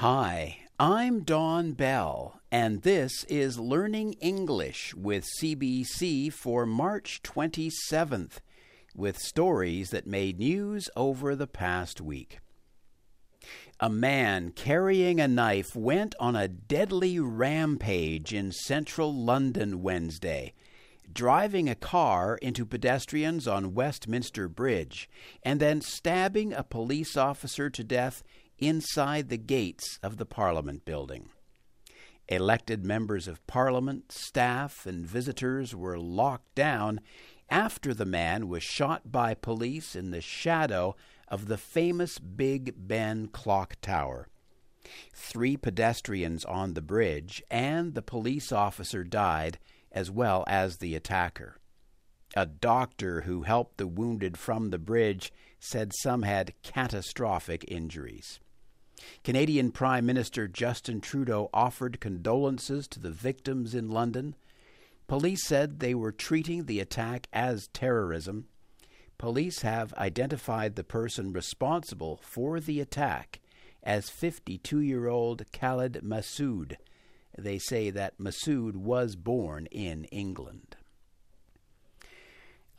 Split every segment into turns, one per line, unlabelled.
Hi, I'm Don Bell, and this is Learning English with CBC for March 27th, with stories that made news over the past week. A man carrying a knife went on a deadly rampage in central London Wednesday, driving a car into pedestrians on Westminster Bridge and then stabbing a police officer to death inside the gates of the Parliament building. Elected members of Parliament, staff, and visitors were locked down after the man was shot by police in the shadow of the famous Big Ben clock tower. Three pedestrians on the bridge and the police officer died, as well as the attacker. A doctor who helped the wounded from the bridge said some had catastrophic injuries. Canadian Prime Minister Justin Trudeau offered condolences to the victims in London. Police said they were treating the attack as terrorism. Police have identified the person responsible for the attack as 52 year old Khalid Masood. They say that Masood was born in England.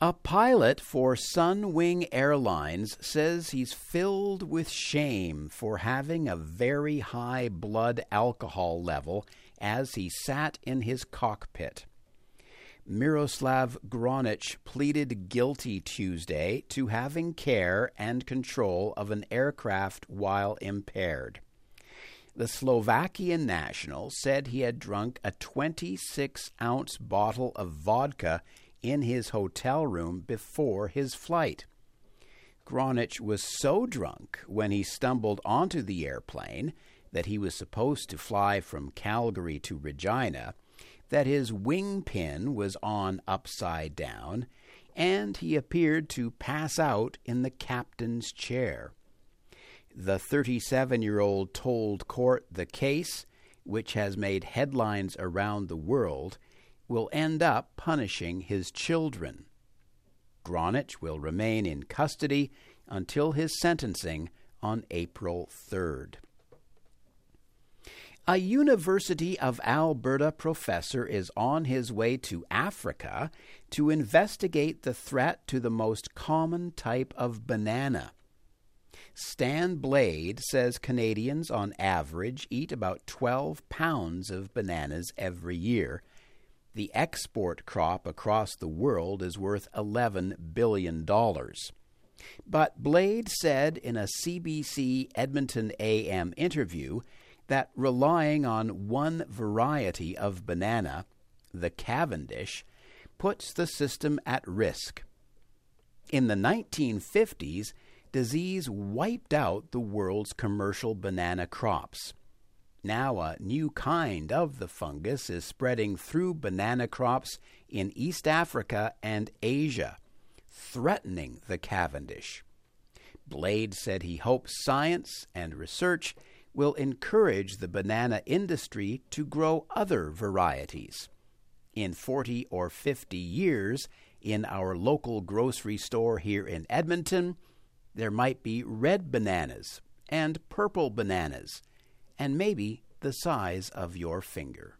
A pilot for Sunwing Airlines says he's filled with shame for having a very high blood alcohol level as he sat in his cockpit. Miroslav Gronych pleaded guilty Tuesday to having care and control of an aircraft while impaired. The Slovakian national said he had drunk a 26 ounce bottle of vodka in his hotel room before his flight. Gronych was so drunk when he stumbled onto the airplane that he was supposed to fly from Calgary to Regina that his wing pin was on upside down, and he appeared to pass out in the captain's chair. The 37 year old told court the case, which has made headlines around the world, will end up punishing his children. Gronych will remain in custody until his sentencing on April 3rd. A University of Alberta professor is on his way to Africa to investigate the threat to the most common type of banana. Stan Blade says Canadians on average eat about 12 pounds of bananas every year, the export crop across the world is worth $11 billion. But Blade said in a CBC Edmonton AM interview that relying on one variety of banana, the Cavendish, puts the system at risk. In the 1950s, disease wiped out the world's commercial banana crops. Now, a new kind of the fungus is spreading through banana crops in East Africa and Asia, threatening the Cavendish. Blade said he hopes science and research will encourage the banana industry to grow other varieties. In 40 or 50 years, in our local grocery store here in Edmonton, there might be red bananas and purple bananas and maybe the size of your finger.